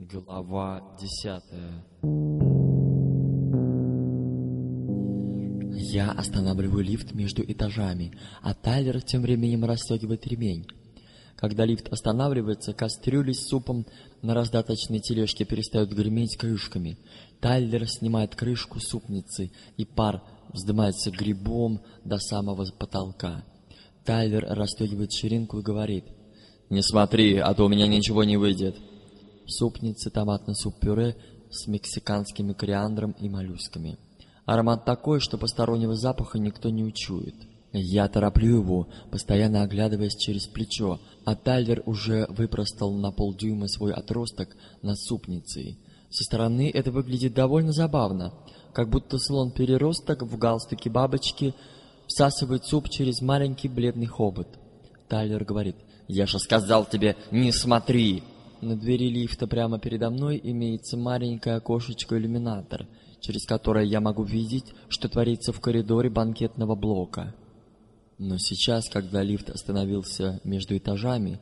Глава десятая Я останавливаю лифт между этажами, а Тайлер тем временем расстегивает ремень. Когда лифт останавливается, кастрюли с супом на раздаточной тележке перестают греметь крышками. Тайлер снимает крышку супницы, и пар вздымается грибом до самого потолка. Тайлер расстегивает ширинку и говорит, «Не смотри, а то у меня ничего не выйдет». В супнице томатный суп-пюре с мексиканским кориандром и моллюсками. Аромат такой, что постороннего запаха никто не учует. Я тороплю его, постоянно оглядываясь через плечо, а Тайлер уже выпростал на полдюйма свой отросток над супницей. Со стороны это выглядит довольно забавно, как будто слон-переросток в галстуке бабочки всасывает суп через маленький бледный хобот. Тайлер говорит, «Я же сказал тебе, не смотри!» На двери лифта прямо передо мной имеется маленькое окошечко-иллюминатор, через которое я могу видеть, что творится в коридоре банкетного блока. Но сейчас, когда лифт остановился между этажами,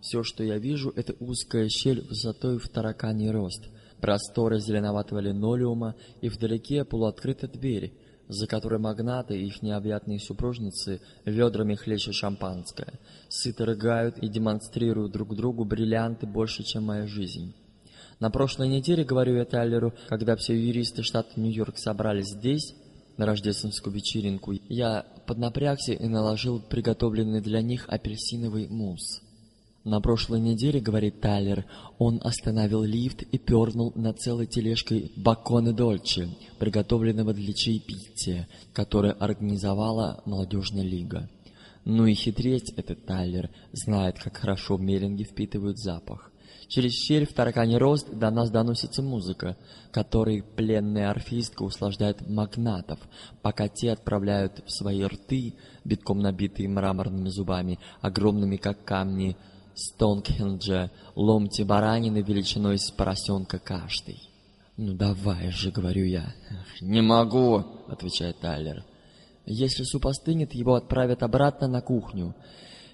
все, что я вижу, это узкая щель высотой в тараканий рост, просторы зеленоватого линолеума и вдалеке полуоткрытая дверь, за которой магнаты и их необъятные супружницы ведрами хлещут шампанское, сыто рыгают и демонстрируют друг другу бриллианты больше, чем моя жизнь. На прошлой неделе, говорю я Тайлеру, когда все юристы штата Нью-Йорк собрались здесь, на рождественскую вечеринку, я поднапрягся и наложил приготовленный для них апельсиновый мусс. На прошлой неделе, говорит Тайлер, он остановил лифт и пернул на целой тележкой баконы дольче, приготовленного для чаепития, которое организовала молодежная лига. Ну и хитрец этот Тайлер знает, как хорошо меринги впитывают запах. Через щель в таракане рост до нас доносится музыка, которой пленная орфистка услаждает магнатов, пока те отправляют в свои рты, битком набитые мраморными зубами, огромными как камни, Стоунхенджа, ломти баранины величиной с поросенка каждый. «Ну давай же», — говорю я. «Не могу», — отвечает Тайлер. «Если суп остынет, его отправят обратно на кухню.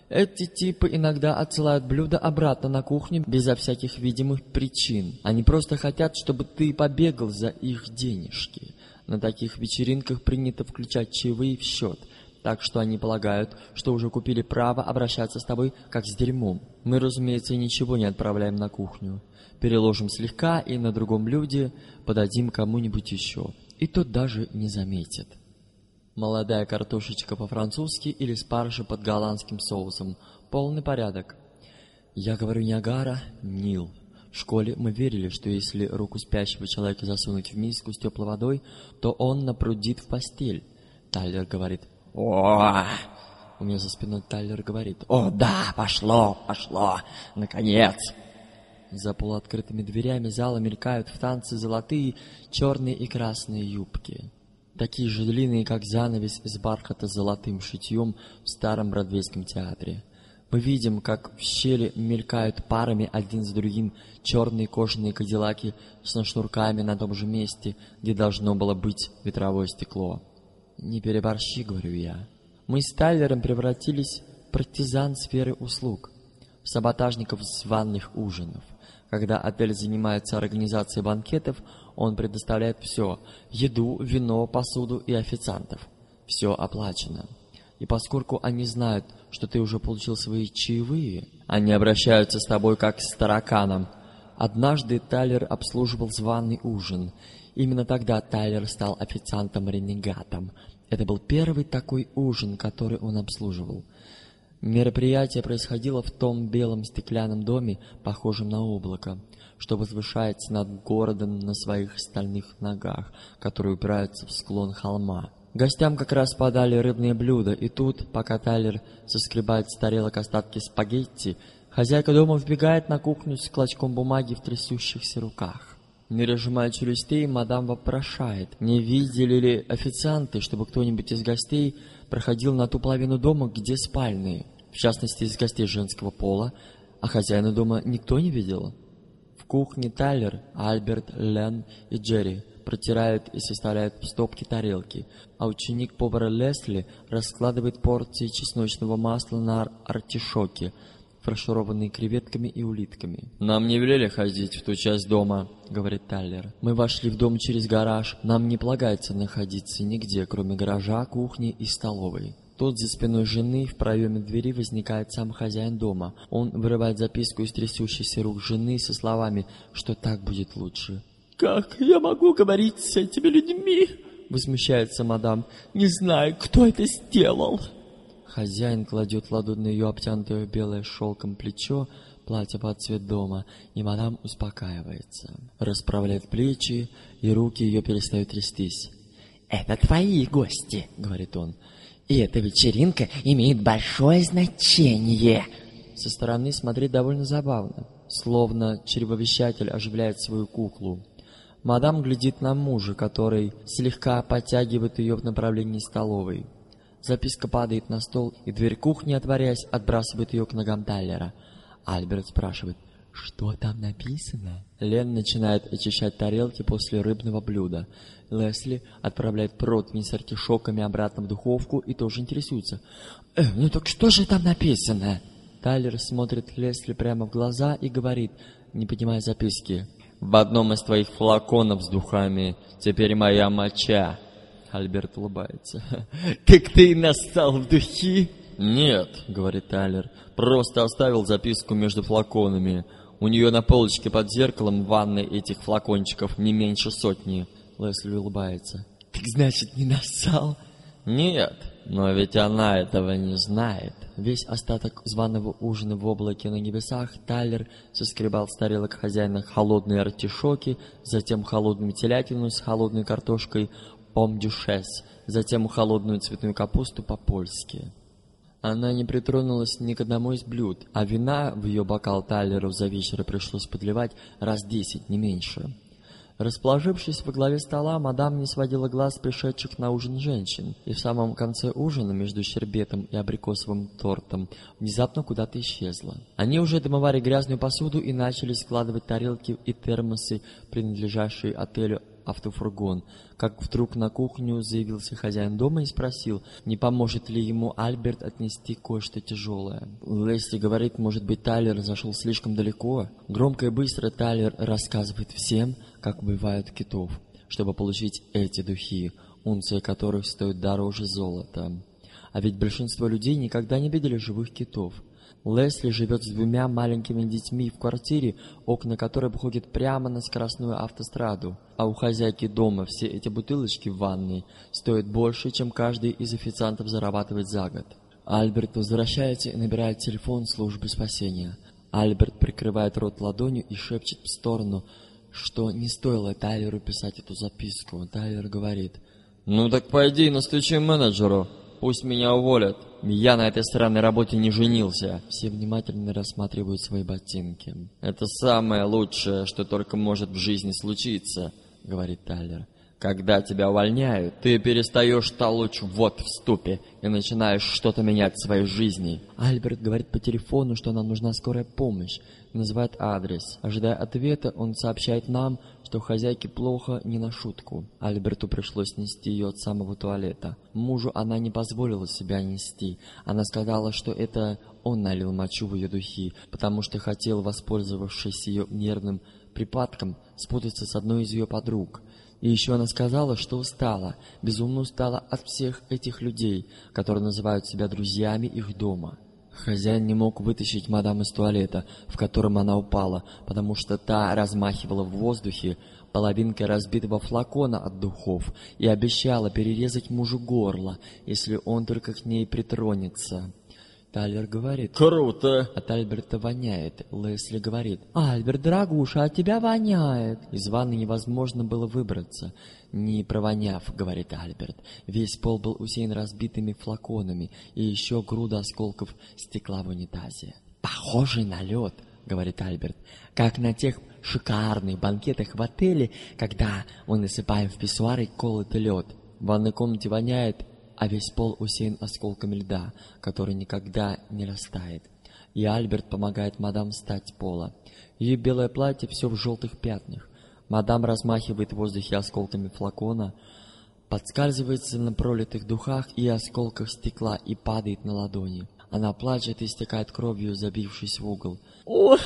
Эти типы иногда отсылают блюда обратно на кухню безо всяких видимых причин. Они просто хотят, чтобы ты побегал за их денежки. На таких вечеринках принято включать чаевые в счет так что они полагают, что уже купили право обращаться с тобой как с дерьмом. Мы, разумеется, ничего не отправляем на кухню. Переложим слегка и на другом блюде подадим кому-нибудь еще. И тот даже не заметит. Молодая картошечка по-французски или спаржа под голландским соусом. Полный порядок. Я говорю Ниагара, Нил. В школе мы верили, что если руку спящего человека засунуть в миску с теплой водой, то он напрудит в постель. Тайлер говорит, о, у меня за спиной Тайлер говорит. О, да, пошло, пошло, наконец. За полуоткрытыми дверями зала мелькают в танце золотые, черные и красные юбки. Такие же длинные, как занавес из бархата с золотым шитьем в старом бродвейском театре. Мы видим, как в щели мелькают парами один за другим черные кожаные кадиллаки с шнурками на том же месте, где должно было быть ветровое стекло. Не переборщи, говорю я. Мы с Тайлером превратились в партизан сферы услуг, в саботажников званных ужинов. Когда отель занимается организацией банкетов, он предоставляет все – еду, вино, посуду и официантов. Все оплачено. И поскольку они знают, что ты уже получил свои чаевые, они обращаются с тобой как с тараканом. Однажды Тайлер обслуживал званый ужин. Именно тогда Тайлер стал официантом-ренегатом – это был первый такой ужин, который он обслуживал. Мероприятие происходило в том белом стеклянном доме, похожем на облако, что возвышается над городом на своих стальных ногах, которые упираются в склон холма. Гостям как раз подали рыбные блюда, и тут, пока Тайлер соскребает с тарелок остатки спагетти, хозяйка дома вбегает на кухню с клочком бумаги в трясущихся руках. Не разжимая челюстей, мадам вопрошает, не видели ли официанты, чтобы кто-нибудь из гостей проходил на ту половину дома, где спальные, в частности, из гостей женского пола, а хозяина дома никто не видел. В кухне Тайлер, Альберт, Лен и Джерри протирают и составляют в стопки тарелки, а ученик повара Лесли раскладывает порции чесночного масла на артишоке, фаршированные креветками и улитками. «Нам не велели ходить в ту часть дома», — говорит Тайлер. «Мы вошли в дом через гараж. Нам не полагается находиться нигде, кроме гаража, кухни и столовой». Тут за спиной жены в проеме двери возникает сам хозяин дома. Он вырывает записку из трясущейся рук жены со словами, что так будет лучше. «Как я могу говорить с этими людьми?» Возмущается мадам. «Не знаю, кто это сделал». Хозяин кладет ладонь на ее обтянутое белое шелком плечо, платье под цвет дома, и мадам успокаивается. Расправляет плечи, и руки ее перестают трястись. «Это твои гости», — говорит он. «И эта вечеринка имеет большое значение». Со стороны смотреть довольно забавно, словно чревовещатель оживляет свою куклу. Мадам глядит на мужа, который слегка подтягивает ее в направлении столовой. Записка падает на стол, и дверь кухни, отворяясь, отбрасывает ее к ногам Тайлера. Альберт спрашивает, что там написано? Лен начинает очищать тарелки после рыбного блюда. Лесли отправляет противень с артишоками обратно в духовку и тоже интересуется. «Э, ну так что же там написано?» Тайлер смотрит Лесли прямо в глаза и говорит, не поднимая записки. «В одном из твоих флаконов с духами теперь моя моча». Альберт улыбается. «Так ты настал в духи?» «Нет», — говорит Тайлер, — «просто оставил записку между флаконами. У нее на полочке под зеркалом в ванной этих флакончиков не меньше сотни». Лесли улыбается. «Так значит, не нассал?» «Нет, но ведь она этого не знает». Весь остаток званого ужина в облаке на небесах Тайлер соскребал с тарелок хозяина холодные артишоки, затем холодную телятину с холодной картошкой, пом-дюшес, затем холодную цветную капусту по-польски. Она не притронулась ни к одному из блюд, а вина в ее бокал Тайлеру за вечер пришлось подливать раз десять, не меньше. Расположившись во главе стола, мадам не сводила глаз пришедших на ужин женщин, и в самом конце ужина, между щербетом и абрикосовым тортом, внезапно куда-то исчезла. Они уже домывали грязную посуду и начали складывать тарелки и термосы, принадлежащие отелю автофургон, как вдруг на кухню заявился хозяин дома и спросил, не поможет ли ему Альберт отнести кое-что тяжелое. Лесли говорит, может быть, Тайлер зашел слишком далеко. Громко и быстро Тайлер рассказывает всем, как убивают китов, чтобы получить эти духи, унция которых стоит дороже золота. А ведь большинство людей никогда не видели живых китов. Лесли живет с двумя маленькими детьми в квартире, окна которой выходят прямо на скоростную автостраду. А у хозяйки дома все эти бутылочки в ванной стоят больше, чем каждый из официантов зарабатывает за год. Альберт возвращается и набирает телефон службы спасения. Альберт прикрывает рот ладонью и шепчет в сторону, что не стоило Тайлеру писать эту записку. Тайлер говорит, «Ну так пойди и настучи менеджеру, пусть меня уволят». Я на этой странной работе не женился. Все внимательно рассматривают свои ботинки. Это самое лучшее, что только может в жизни случиться, говорит Тайлер. Когда тебя увольняют, ты перестаешь толочь вот в ступе и начинаешь что-то менять в своей жизни. Альберт говорит по телефону, что нам нужна скорая помощь, называет адрес. Ожидая ответа, он сообщает нам, что хозяйке плохо не на шутку. Альберту пришлось нести ее от самого туалета. Мужу она не позволила себя нести. Она сказала, что это он налил мочу в ее духи, потому что хотел, воспользовавшись ее нервным припадком, спутаться с одной из ее подруг. И еще она сказала, что устала, безумно устала от всех этих людей, которые называют себя друзьями их дома. Хозяин не мог вытащить мадам из туалета, в котором она упала, потому что та размахивала в воздухе половинкой разбитого флакона от духов и обещала перерезать мужу горло, если он только к ней притронется. Тайлер говорит. Круто! От Альберта воняет. Лесли говорит. Альберт, дорогуша, от тебя воняет. Из ванны невозможно было выбраться. Не провоняв, говорит Альберт. Весь пол был усеян разбитыми флаконами и еще груда осколков стекла в унитазе. Похожий на лед, говорит Альберт, как на тех шикарных банкетах в отеле, когда мы насыпаем в писсуары колотый лед. В ванной комнате воняет а весь пол усеян осколками льда, который никогда не растает. И Альберт помогает мадам встать пола. Ее белое платье все в желтых пятнах. Мадам размахивает в воздухе осколками флакона, подскальзывается на пролитых духах и осколках стекла и падает на ладони. Она плачет и истекает кровью, забившись в угол. О,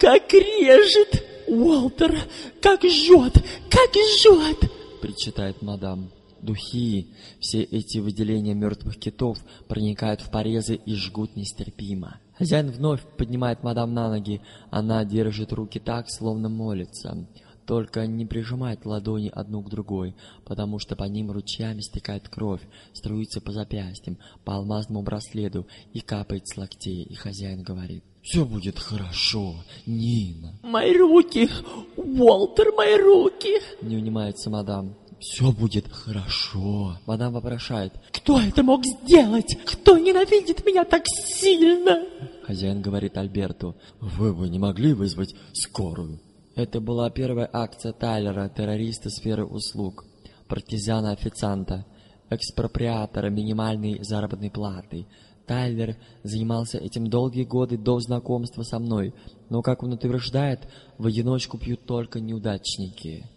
как режет! Уолтер, как жжет, как жжет! Причитает мадам. Духи, все эти выделения мертвых китов проникают в порезы и жгут нестерпимо. Хозяин вновь поднимает мадам на ноги. Она держит руки так, словно молится. Только не прижимает ладони одну к другой, потому что по ним ручьями стекает кровь, струится по запястьям, по алмазному браслету и капает с локтей, и хозяин говорит. «Все будет хорошо, Нина». «Мои руки! Уолтер, мои руки!» Не унимается мадам. «Все будет хорошо!» Мадам вопрошает. «Кто это мог сделать? Кто ненавидит меня так сильно?» Хозяин говорит Альберту. «Вы бы не могли вызвать скорую?» Это была первая акция Тайлера, террориста сферы услуг, партизана-официанта, экспроприатора минимальной заработной платы. Тайлер занимался этим долгие годы до знакомства со мной, но, как он утверждает, в одиночку пьют только неудачники.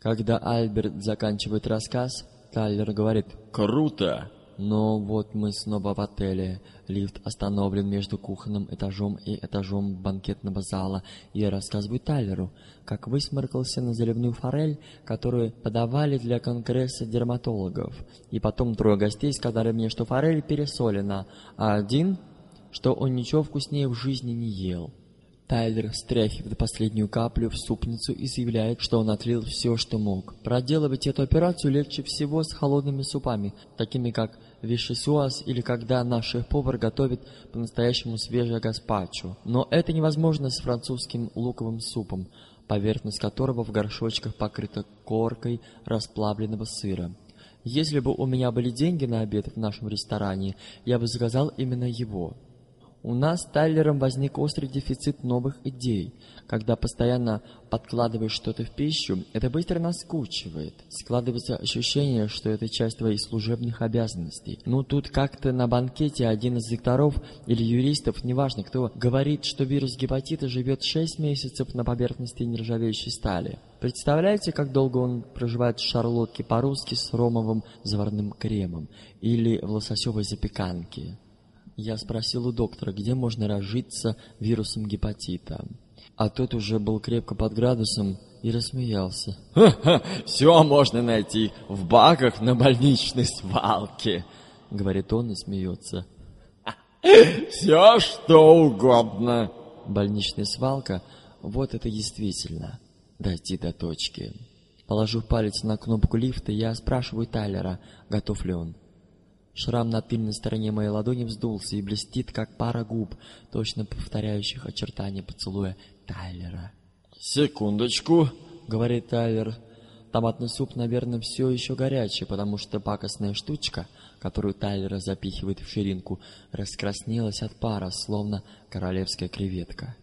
Когда Альберт заканчивает рассказ, Тайлер говорит «Круто!» Но вот мы снова в отеле. Лифт остановлен между кухонным этажом и этажом банкетного зала. И я рассказываю Тайлеру, как высморкался на заливную форель, которую подавали для конгресса дерматологов. И потом трое гостей сказали мне, что форель пересолена, а один, что он ничего вкуснее в жизни не ел. Тайлер стряхивает последнюю каплю в супницу и заявляет, что он отлил все, что мог. Проделывать эту операцию легче всего с холодными супами, такими как вишесуас или когда наш шеф-повар готовит по-настоящему свежее гаспачо. Но это невозможно с французским луковым супом, поверхность которого в горшочках покрыта коркой расплавленного сыра. Если бы у меня были деньги на обед в нашем ресторане, я бы заказал именно его. У нас с Тайлером возник острый дефицит новых идей. Когда постоянно подкладываешь что-то в пищу, это быстро наскучивает. Складывается ощущение, что это часть твоих служебных обязанностей. Ну тут как-то на банкете один из докторов или юристов, неважно кто, говорит, что вирус гепатита живет 6 месяцев на поверхности нержавеющей стали. Представляете, как долго он проживает в шарлотке по-русски с ромовым заварным кремом или в лососевой запеканке? Я спросил у доктора, где можно разжиться вирусом гепатита. А тот уже был крепко под градусом и рассмеялся. «Ха-ха, все можно найти в баках на больничной свалке», — говорит он и смеется. «Все что угодно». Больничная свалка, вот это действительно дойти до точки. Положив палец на кнопку лифта, я спрашиваю Тайлера, готов ли он. Шрам на тыльной стороне моей ладони вздулся и блестит, как пара губ, точно повторяющих очертания поцелуя Тайлера. «Секундочку», — говорит Тайлер. Томатный суп, наверное, все еще горячий, потому что пакостная штучка, которую Тайлер запихивает в ширинку, раскраснелась от пара, словно королевская креветка.